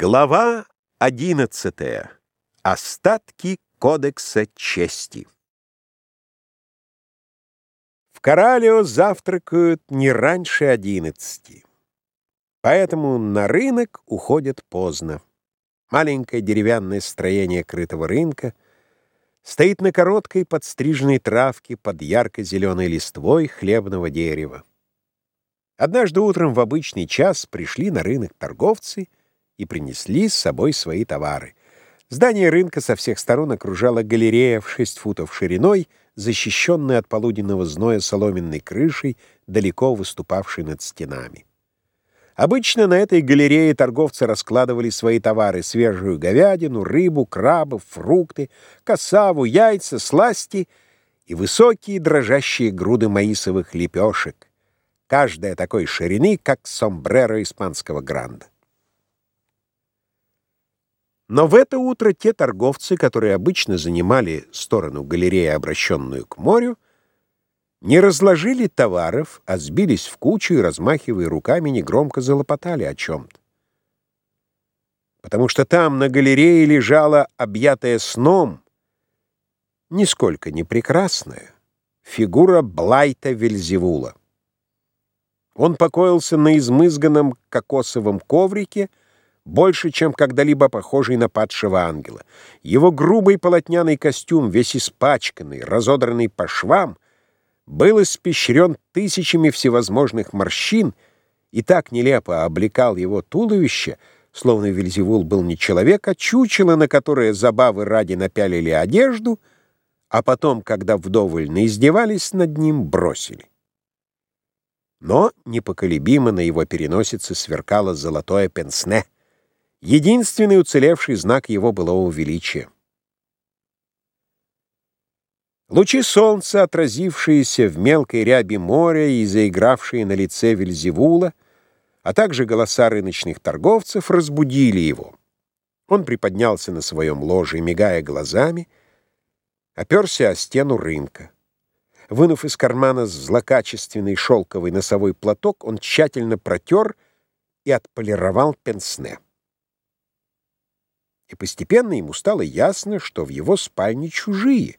Глава одиннадцатая. Остатки Кодекса чести. В Коралио завтракают не раньше одиннадцати. Поэтому на рынок уходят поздно. Маленькое деревянное строение крытого рынка стоит на короткой подстриженной травке под ярко-зеленой листвой хлебного дерева. Однажды утром в обычный час пришли на рынок торговцы — и принесли с собой свои товары. Здание рынка со всех сторон окружала галерея в 6 футов шириной, защищенная от полуденного зноя соломенной крышей, далеко выступавшей над стенами. Обычно на этой галерее торговцы раскладывали свои товары — свежую говядину, рыбу, крабов, фрукты, косаву, яйца, сласти и высокие дрожащие груды маисовых лепешек, каждая такой ширины, как сомбреро испанского гранда. Но в это утро те торговцы, которые обычно занимали сторону галереи, обращенную к морю, не разложили товаров, а сбились в кучу и, размахивая руками, негромко залопотали о чем-то. Потому что там на галерее лежала, объятая сном, нисколько не прекрасная, фигура Блайта Вельзевула. Он покоился на измызганном кокосовом коврике, больше, чем когда-либо похожий на падшего ангела. Его грубый полотняный костюм, весь испачканный, разодранный по швам, был испещрен тысячами всевозможных морщин и так нелепо облекал его туловище, словно Вельзевул был не человек, а чучело, на которое забавы ради напялили одежду, а потом, когда вдоволь наиздевались над ним, бросили. Но непоколебимо на его переносице сверкало золотое пенсне — Единственный уцелевший знак его былого величия. Лучи солнца, отразившиеся в мелкой ряби моря и заигравшие на лице Вельзевула, а также голоса рыночных торговцев, разбудили его. Он приподнялся на своем ложе, мигая глазами, оперся о стену рынка. Вынув из кармана злокачественный шелковый носовой платок, он тщательно протер и отполировал пенсне и постепенно ему стало ясно, что в его спальне чужие,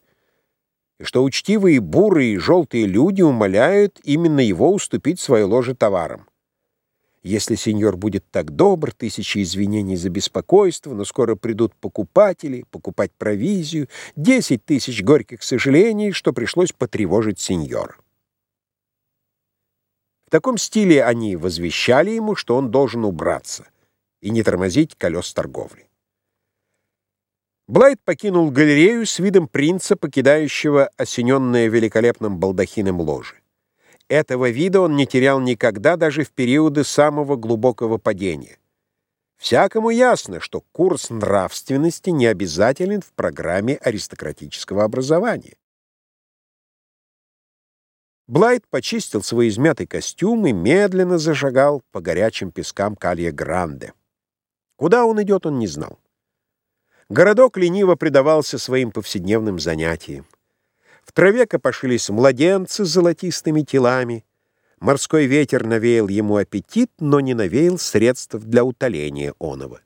и что учтивые бурые и желтые люди умоляют именно его уступить свое ложе товарам. Если сеньор будет так добр, тысячи извинений за беспокойство, но скоро придут покупатели, покупать провизию, десять тысяч горьких сожалений, что пришлось потревожить сеньора. В таком стиле они возвещали ему, что он должен убраться и не тормозить колес торговли. Блайт покинул галерею с видом принца, покидающего осененное великолепным балдахином ложе. Этого вида он не терял никогда, даже в периоды самого глубокого падения. Всякому ясно, что курс нравственности не обязателен в программе аристократического образования. Блайт почистил свой измятый костюм и медленно зашагал по горячим пескам Калья-Гранде. Куда он идет, он не знал. Городок лениво предавался своим повседневным занятиям. В траве копошились младенцы с золотистыми телами. Морской ветер навеял ему аппетит, но не навеял средств для утоления оного.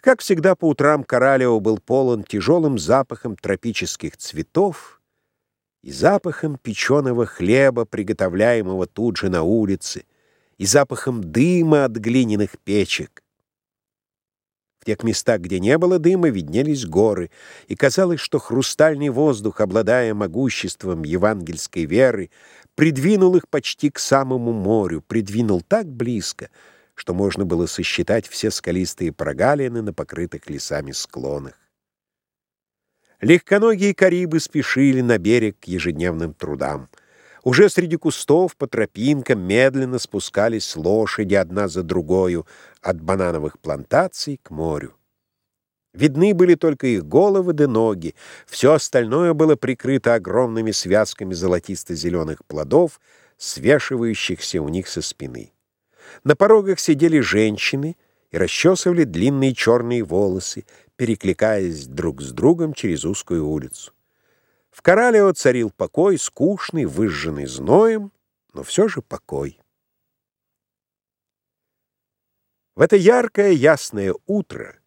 Как всегда, по утрам Коралео был полон тяжелым запахом тропических цветов и запахом печеного хлеба, приготовляемого тут же на улице, и запахом дыма от глиняных печек тех местах, где не было дыма, виднелись горы, и казалось, что хрустальный воздух, обладая могуществом евангельской веры, придвинул их почти к самому морю, придвинул так близко, что можно было сосчитать все скалистые прогалины на покрытых лесами склонах. Легконогие карибы спешили на берег к ежедневным трудам. Уже среди кустов по тропинкам медленно спускались лошади одна за другою от банановых плантаций к морю. Видны были только их головы да ноги, все остальное было прикрыто огромными связками золотисто-зеленых плодов, свешивающихся у них со спины. На порогах сидели женщины и расчесывали длинные черные волосы, перекликаясь друг с другом через узкую улицу. В Коралео царил покой, скучный, выжженный зноем, но все же покой. В это яркое ясное утро,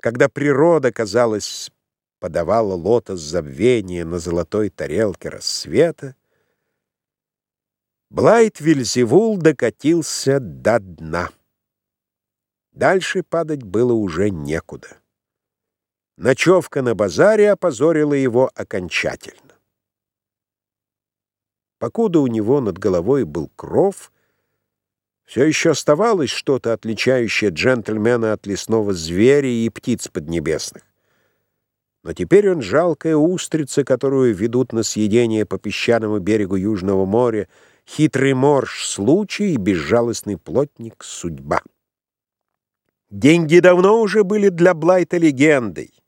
когда природа, казалось, подавала лотос забвения на золотой тарелке рассвета, Блайт Вильзевул докатился до дна. Дальше падать было уже некуда. Ночевка на базаре опозорила его окончательно. Покуда у него над головой был кров, все еще оставалось что-то, отличающее джентльмена от лесного зверя и птиц поднебесных. Но теперь он жалкая устрица, которую ведут на съедение по песчаному берегу Южного моря, хитрый морж — случай и безжалостный плотник — судьба. Деньги давно уже были для Блайта легендой.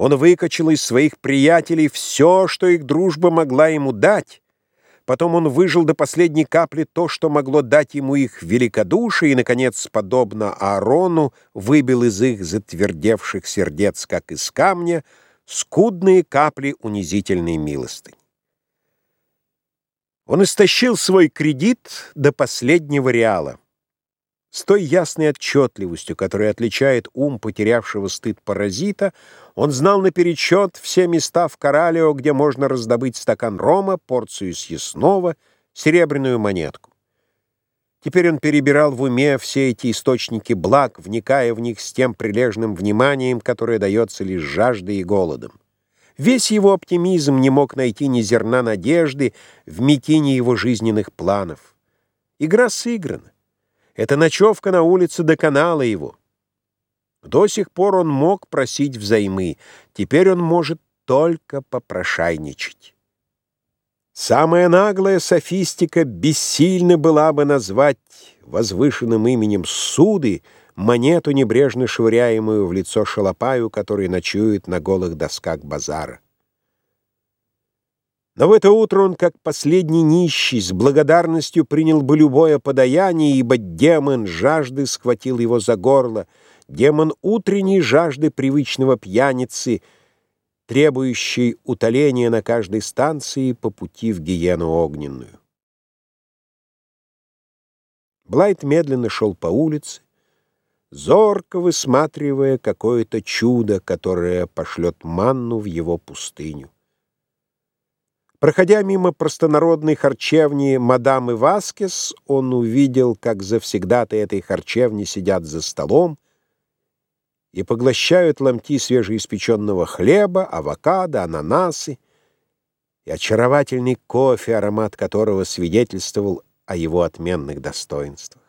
Он выкачал из своих приятелей все, что их дружба могла ему дать, Потом он выжил до последней капли то, что могло дать ему их великодушие, и, наконец, подобно Аарону, выбил из их затвердевших сердец, как из камня, скудные капли унизительной милости. Он истощил свой кредит до последнего реала. С той ясной отчетливостью, которая отличает ум потерявшего стыд паразита, он знал наперечет все места в Коралио, где можно раздобыть стакан рома, порцию съестного, серебряную монетку. Теперь он перебирал в уме все эти источники благ, вникая в них с тем прилежным вниманием, которое дается лишь жаждой и голодом. Весь его оптимизм не мог найти ни зерна надежды в мятине его жизненных планов. Игра сыграна. Эта ночевка на улице доконала его. До сих пор он мог просить взаймы, теперь он может только попрошайничать. Самая наглая софистика бессильно была бы назвать возвышенным именем суды монету, небрежно швыряемую в лицо шалопаю, который ночует на голых досках базара. Но в это утро он, как последний нищий, с благодарностью принял бы любое подаяние, ибо демон жажды схватил его за горло, демон утренней жажды привычного пьяницы, требующий утоления на каждой станции по пути в гиену огненную. Блайт медленно шел по улице, зорко высматривая какое-то чудо, которое пошлет манну в его пустыню. Проходя мимо простонародной харчевни мадамы Васкес, он увидел, как завсегдаты этой харчевни сидят за столом и поглощают ломти свежеиспеченного хлеба, авокадо, ананасы и очаровательный кофе, аромат которого свидетельствовал о его отменных достоинствах.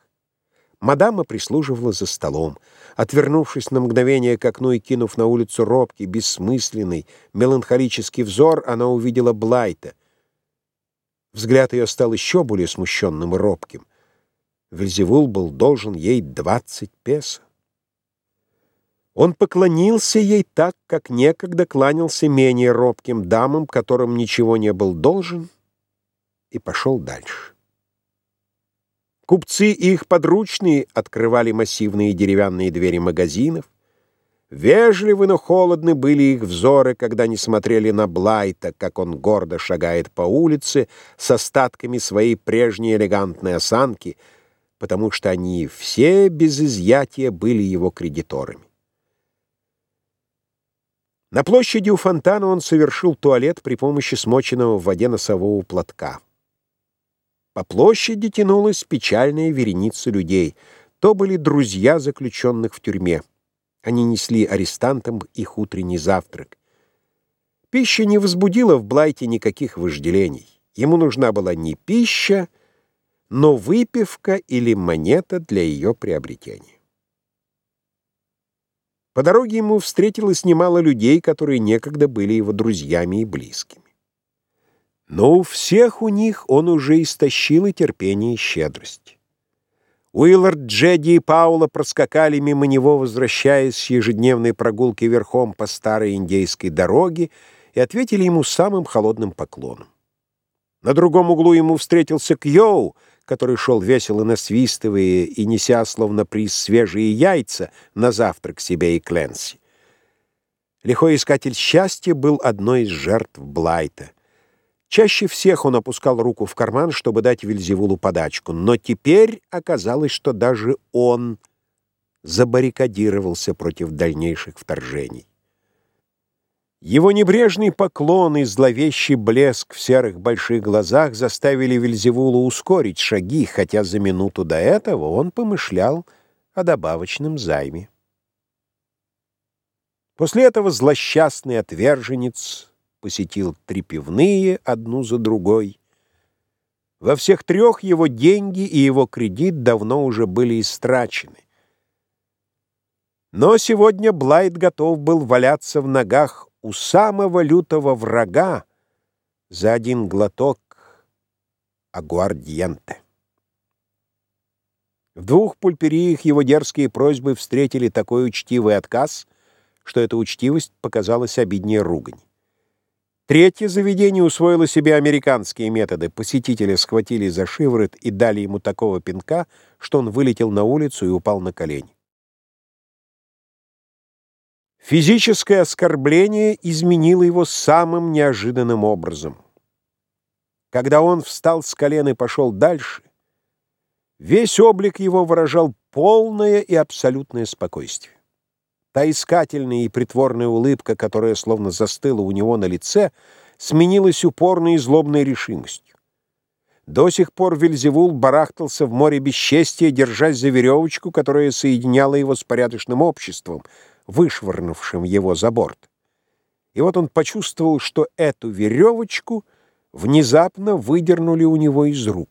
Мадама прислуживала за столом. Отвернувшись на мгновение к окну и кинув на улицу робкий, бессмысленный, меланхолический взор, она увидела Блайта. Взгляд ее стал еще более смущенным и робким. Вельзевул был должен ей двадцать песо. Он поклонился ей так, как некогда кланялся менее робким дамам, которым ничего не был должен, и пошел дальше. Купцы и их подручные открывали массивные деревянные двери магазинов. Вежливы, но холодны были их взоры, когда они смотрели на Блайта, как он гордо шагает по улице с остатками своей прежней элегантной осанки, потому что они все без изъятия были его кредиторами. На площади у фонтана он совершил туалет при помощи смоченного в воде носового платка. По площади тянулась печальная вереница людей. То были друзья заключенных в тюрьме. Они несли арестантам их утренний завтрак. Пища не возбудила в Блайте никаких вожделений. Ему нужна была не пища, но выпивка или монета для ее приобретения. По дороге ему встретилось немало людей, которые некогда были его друзьями и близкими. Но у всех у них он уже истощил и терпение, и щедрость. Уиллард, Джедди и Паула проскакали мимо него, возвращаясь с ежедневной прогулки верхом по старой индейской дороге, и ответили ему самым холодным поклоном. На другом углу ему встретился Кьоу, который шел весело насвистывая и неся, словно приз, свежие яйца на завтрак себе и Кленси. Лихой искатель счастья был одной из жертв Блайта — Чаще всех он опускал руку в карман, чтобы дать Вильзевулу подачку, но теперь оказалось, что даже он забаррикадировался против дальнейших вторжений. Его небрежный поклон и зловещий блеск в серых больших глазах заставили Вельзевула ускорить шаги, хотя за минуту до этого он помышлял о добавочном займе. После этого злосчастный отверженец посетил три пивные одну за другой. Во всех трех его деньги и его кредит давно уже были истрачены. Но сегодня Блайт готов был валяться в ногах у самого лютого врага за один глоток агуардиенте. В двух пульпериях его дерзкие просьбы встретили такой учтивый отказ, что эта учтивость показалась обиднее ругань. Третье заведение усвоило себе американские методы. Посетители схватили за шиворот и дали ему такого пинка, что он вылетел на улицу и упал на колени. Физическое оскорбление изменило его самым неожиданным образом. Когда он встал с колен и пошел дальше, весь облик его выражал полное и абсолютное спокойствие. Та искательная и притворная улыбка, которая словно застыла у него на лице, сменилась упорной и злобной решимостью. До сих пор Вельзевул барахтался в море бесчестия, держась за веревочку, которая соединяла его с порядочным обществом — вышвырнувшим его за борт. И вот он почувствовал, что эту веревочку внезапно выдернули у него из рук.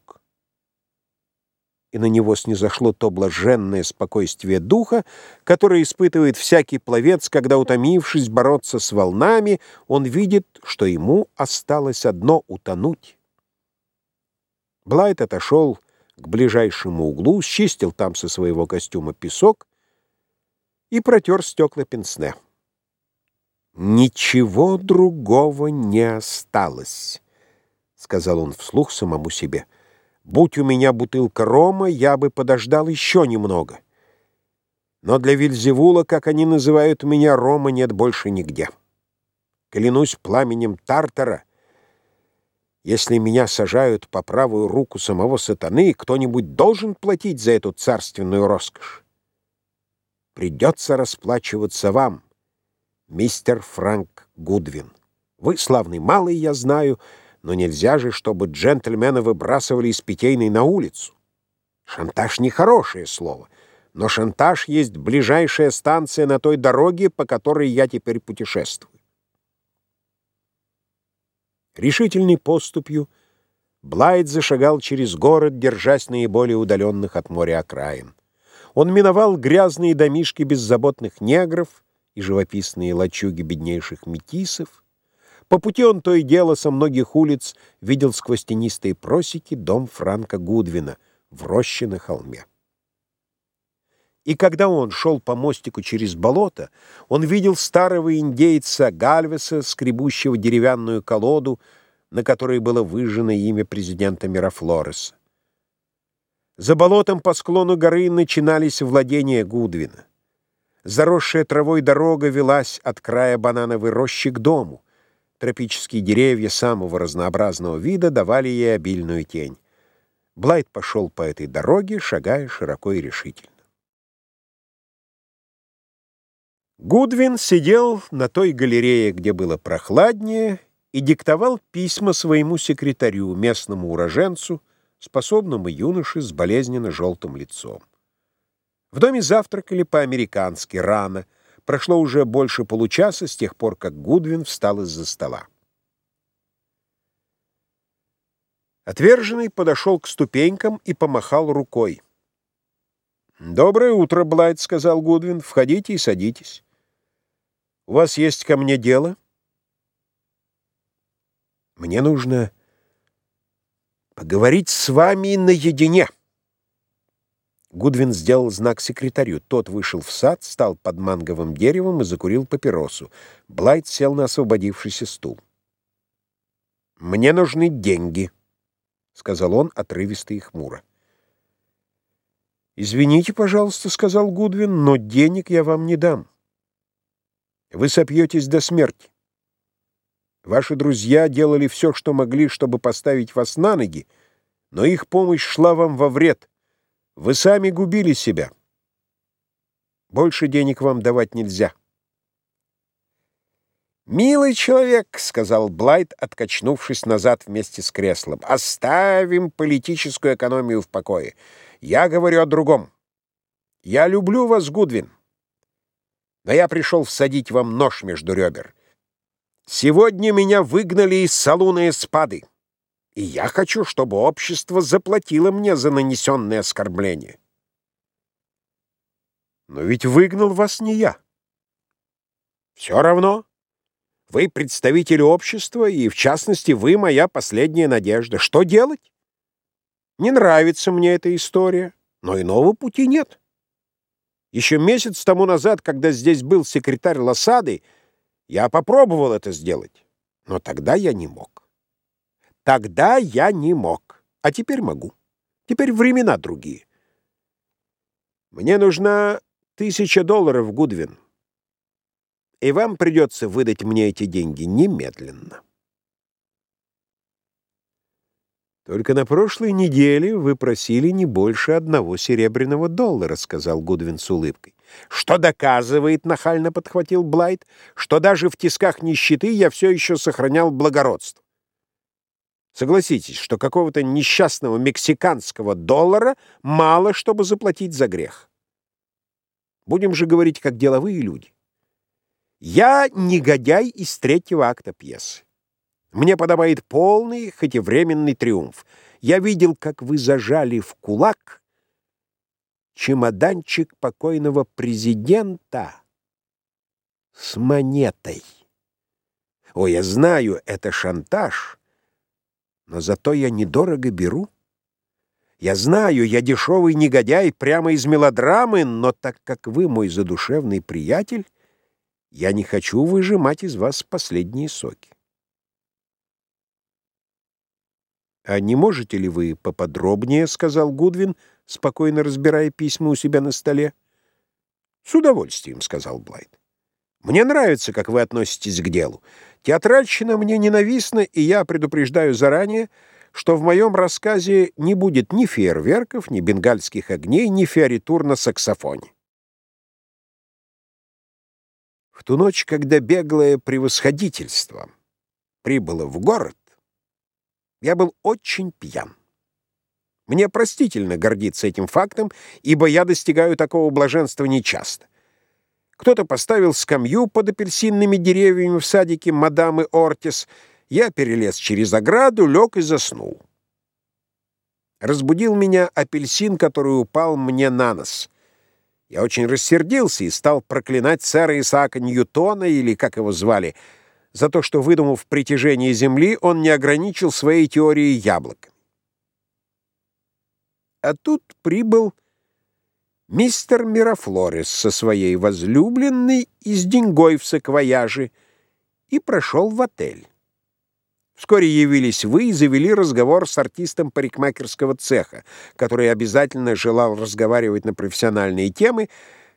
И на него снизошло то блаженное спокойствие духа, которое испытывает всякий пловец, когда, утомившись бороться с волнами, он видит, что ему осталось одно — утонуть. Блайт отошел к ближайшему углу, счистил там со своего костюма песок и протер стекла пенсне. «Ничего другого не осталось», — сказал он вслух самому себе. «Будь у меня бутылка рома, я бы подождал еще немного. Но для Вильзевула, как они называют меня, рома нет больше нигде. Клянусь пламенем Тартара, если меня сажают по правую руку самого сатаны, кто-нибудь должен платить за эту царственную роскошь. Придется расплачиваться вам, мистер Франк Гудвин. Вы славный малый, я знаю, но нельзя же, чтобы джентльмена выбрасывали из питейной на улицу. Шантаж — нехорошее слово, но шантаж есть ближайшая станция на той дороге, по которой я теперь путешествую. Решительной поступью Блайт зашагал через город, держась наиболее удаленных от моря окраин. Он миновал грязные домишки беззаботных негров и живописные лачуги беднейших метисов. По пути он то и дело со многих улиц видел сквозь тенистые просеки дом Франка Гудвина в роще на холме. И когда он шел по мостику через болото, он видел старого индейца Гальвеса, скребущего деревянную колоду, на которой было выжжено имя президента Мирафлореса. За болотом по склону горы начинались владения Гудвина. Заросшая травой дорога велась от края банановой рощи к дому. Тропические деревья самого разнообразного вида давали ей обильную тень. Блайт пошел по этой дороге, шагая широко и решительно. Гудвин сидел на той галерее, где было прохладнее, и диктовал письма своему секретарю, местному уроженцу, способному юноше с болезненно желтым лицом. В доме завтракали по-американски рано. Прошло уже больше получаса с тех пор, как Гудвин встал из-за стола. Отверженный подошел к ступенькам и помахал рукой. «Доброе утро, Блайт», — сказал Гудвин. «Входите и садитесь. У вас есть ко мне дело?» «Мне нужно поговорить с вами наедине». Гудвин сделал знак секретарю. Тот вышел в сад, стал под манговым деревом и закурил папиросу. Блайт сел на освободившийся стул. «Мне нужны деньги», — сказал он отрывисто и хмуро. «Извините, пожалуйста», — сказал Гудвин, — «но денег я вам не дам. Вы сопьетесь до смерти. Ваши друзья делали все, что могли, чтобы поставить вас на ноги, но их помощь шла вам во вред. Вы сами губили себя. Больше денег вам давать нельзя. «Милый человек», — сказал Блайт, откачнувшись назад вместе с креслом, — «оставим политическую экономию в покое. Я говорю о другом. Я люблю вас, Гудвин, но я пришел всадить вам нож между ребер. Сегодня меня выгнали из салуна спады, и я хочу, чтобы общество заплатило мне за нанесенное оскорбление». «Но ведь выгнал вас не я». «Все равно». Вы представитель общества, и, в частности, вы моя последняя надежда. Что делать? Не нравится мне эта история, но иного пути нет. Еще месяц тому назад, когда здесь был секретарь Лосады, я попробовал это сделать, но тогда я не мог. Тогда я не мог, а теперь могу. Теперь времена другие. Мне нужна тысяча долларов, Гудвин и вам придется выдать мне эти деньги немедленно. «Только на прошлой неделе вы просили не больше одного серебряного доллара», — сказал Гудвин с улыбкой. «Что доказывает, — нахально подхватил Блайт, — что даже в тисках нищеты я все еще сохранял благородство. Согласитесь, что какого-то несчастного мексиканского доллара мало, чтобы заплатить за грех. Будем же говорить, как деловые люди. Я негодяй из третьего акта пьесы. Мне подобает полный, хоть и временный триумф. Я видел, как вы зажали в кулак чемоданчик покойного президента с монетой. О, я знаю, это шантаж, но зато я недорого беру. Я знаю, я дешевый негодяй прямо из мелодрамы, но так как вы мой задушевный приятель, я не хочу выжимать из вас последние соки. «А не можете ли вы поподробнее?» — сказал Гудвин, спокойно разбирая письма у себя на столе. «С удовольствием», — сказал Блайт. «Мне нравится, как вы относитесь к делу. Театральщина мне ненавистна, и я предупреждаю заранее, что в моем рассказе не будет ни фейерверков, ни бенгальских огней, ни фиоритур на саксофоне. В ту ночь, когда беглое превосходительство прибыло в город, я был очень пьян. Мне простительно гордиться этим фактом, ибо я достигаю такого блаженства нечасто. Кто-то поставил скамью под апельсинными деревьями в садике мадамы Ортис. Я перелез через ограду, лег и заснул. Разбудил меня апельсин, который упал мне на нос — я очень рассердился и стал проклинать сэра Исаака Ньютона, или как его звали, за то, что, выдумав притяжение Земли, он не ограничил своей теорией яблоками. А тут прибыл мистер Мирафлорес со своей возлюбленной и с деньгой в саквояже и прошел в отель. Вскоре явились вы и завели разговор с артистом парикмахерского цеха, который обязательно желал разговаривать на профессиональные темы,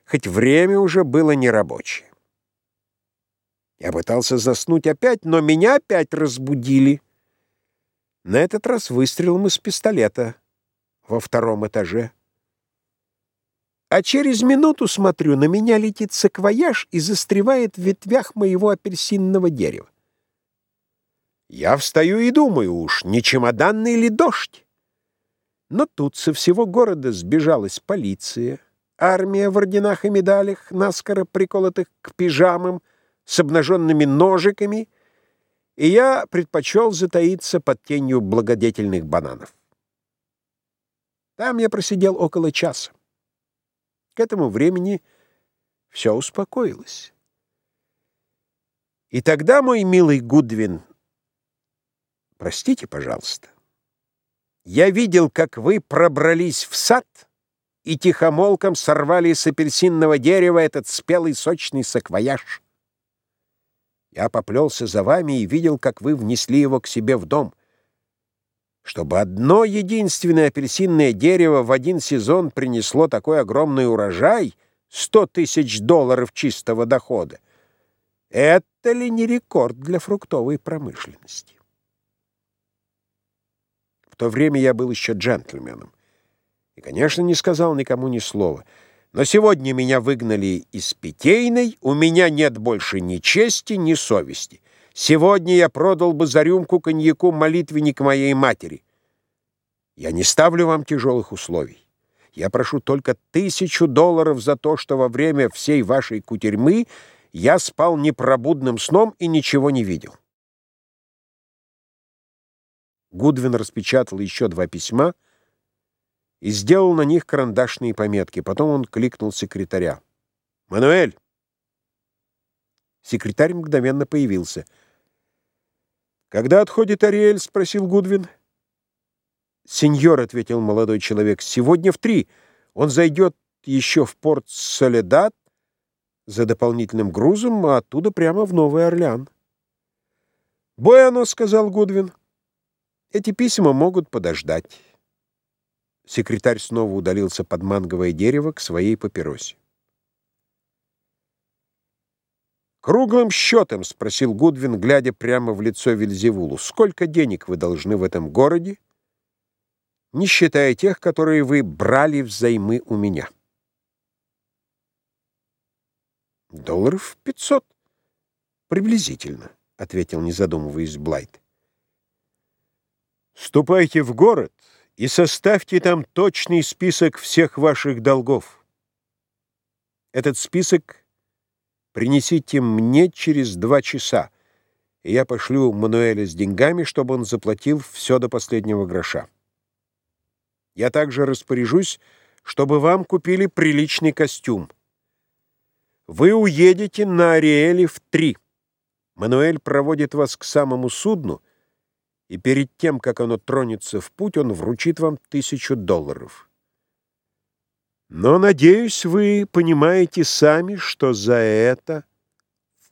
хоть время уже было нерабочее. Я пытался заснуть опять, но меня опять разбудили. На этот раз выстрелом из пистолета во втором этаже. А через минуту, смотрю, на меня летит саквояж и застревает в ветвях моего апельсинного дерева. Я встаю и думаю, уж не чемоданный ли дождь? Но тут со всего города сбежалась полиция, армия в орденах и медалях, наскоро приколотых к пижамам, с обнаженными ножиками, и я предпочел затаиться под тенью благодетельных бананов. Там я просидел около часа. К этому времени все успокоилось. И тогда, мой милый Гудвин, Простите, пожалуйста. Я видел, как вы пробрались в сад и тихомолком сорвали с апельсинного дерева этот спелый сочный саквояж. Я поплелся за вами и видел, как вы внесли его к себе в дом. Чтобы одно единственное апельсинное дерево в один сезон принесло такой огромный урожай — сто тысяч долларов чистого дохода. Это ли не рекорд для фруктовой промышленности? В то время я был еще джентльменом. И, конечно, не сказал никому ни слова. Но сегодня меня выгнали из Питейной, у меня нет больше ни чести, ни совести. Сегодня я продал бы за рюмку коньяку молитвенник моей матери. Я не ставлю вам тяжелых условий. Я прошу только тысячу долларов за то, что во время всей вашей кутерьмы я спал непробудным сном и ничего не видел. Гудвин распечатал еще два письма и сделал на них карандашные пометки. Потом он кликнул секретаря. «Мануэль!» Секретарь мгновенно появился. «Когда отходит Ариэль?» — спросил Гудвин. «Сеньор», — ответил молодой человек, — «сегодня в три. Он зайдет еще в порт Соледат за дополнительным грузом, а оттуда прямо в Новый Орлеан». «Буэно», — сказал Гудвин. «Эти письма могут подождать». Секретарь снова удалился под манговое дерево к своей папиросе. «Круглым счетом», — спросил Гудвин, глядя прямо в лицо Вильзевулу, — «сколько денег вы должны в этом городе?» не считая тех, которые вы брали взаймы у меня. Долларов пятьсот. Приблизительно, — ответил, не задумываясь, Блайт. Ступайте в город и составьте там точный список всех ваших долгов. Этот список принесите мне через два часа, и я пошлю Мануэля с деньгами, чтобы он заплатил все до последнего гроша. Я также распоряжусь, чтобы вам купили приличный костюм. Вы уедете на Ариэле в три. Мануэль проводит вас к самому судну, и перед тем, как оно тронется в путь, он вручит вам тысячу долларов. Но, надеюсь, вы понимаете сами, что за это...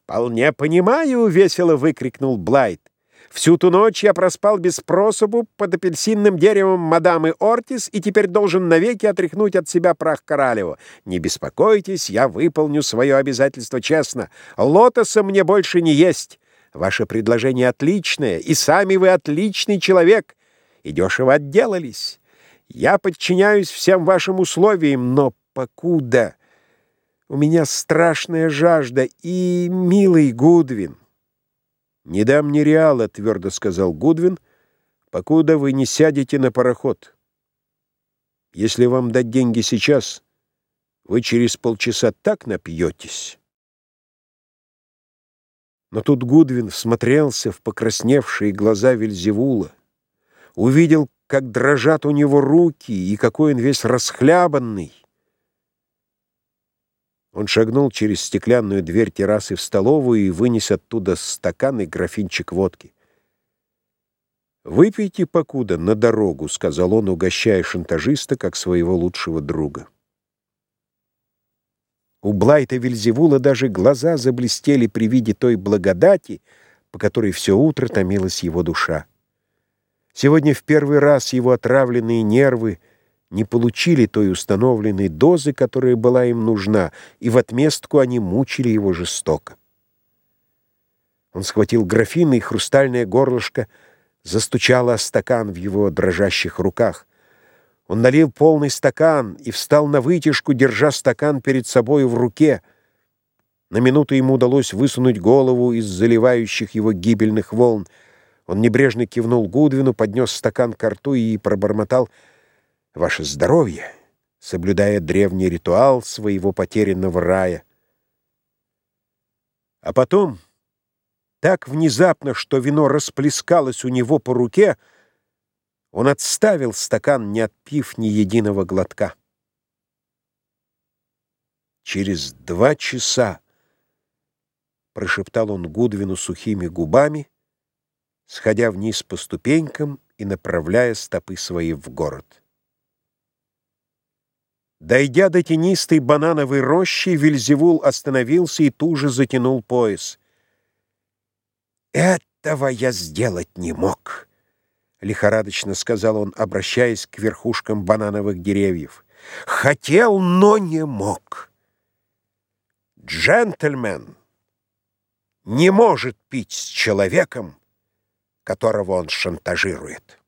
«Вполне понимаю!» — весело выкрикнул Блайт. Всю ту ночь я проспал без прособу под апельсинным деревом мадамы Ортис и теперь должен навеки отряхнуть от себя прах Королева. Не беспокойтесь, я выполню свое обязательство честно. Лотоса мне больше не есть. Ваше предложение отличное, и сами вы отличный человек. И дешево отделались. Я подчиняюсь всем вашим условиям, но покуда... У меня страшная жажда, и, милый Гудвин, «Не дам ни реала», — твердо сказал Гудвин, «покуда вы не сядете на пароход. Если вам дать деньги сейчас, вы через полчаса так напьетесь». Но тут Гудвин всмотрелся в покрасневшие глаза Вельзевула, увидел, как дрожат у него руки и какой он весь расхлябанный. Он шагнул через стеклянную дверь террасы в столовую и вынес оттуда стакан и графинчик водки. «Выпейте покуда на дорогу», — сказал он, угощая шантажиста как своего лучшего друга. У Блайта Вильзевула даже глаза заблестели при виде той благодати, по которой все утро томилась его душа. Сегодня в первый раз его отравленные нервы — не получили той установленной дозы, которая была им нужна, и в отместку они мучили его жестоко. Он схватил графин, и хрустальное горлышко застучало о стакан в его дрожащих руках. Он налил полный стакан и встал на вытяжку, держа стакан перед собой в руке. На минуту ему удалось высунуть голову из заливающих его гибельных волн. Он небрежно кивнул Гудвину, поднес стакан к рту и пробормотал — ваше здоровье, соблюдая древний ритуал своего потерянного рая. А потом, так внезапно, что вино расплескалось у него по руке, он отставил стакан, не отпив ни единого глотка. Через два часа, прошептал он Гудвину сухими губами, сходя вниз по ступенькам и направляя стопы свои в город. Дойдя до тенистой банановой рощи, Вильзевул остановился и туже затянул пояс. «Этого я сделать не мог», — лихорадочно сказал он, обращаясь к верхушкам банановых деревьев. «Хотел, но не мог. Джентльмен не может пить с человеком, которого он шантажирует».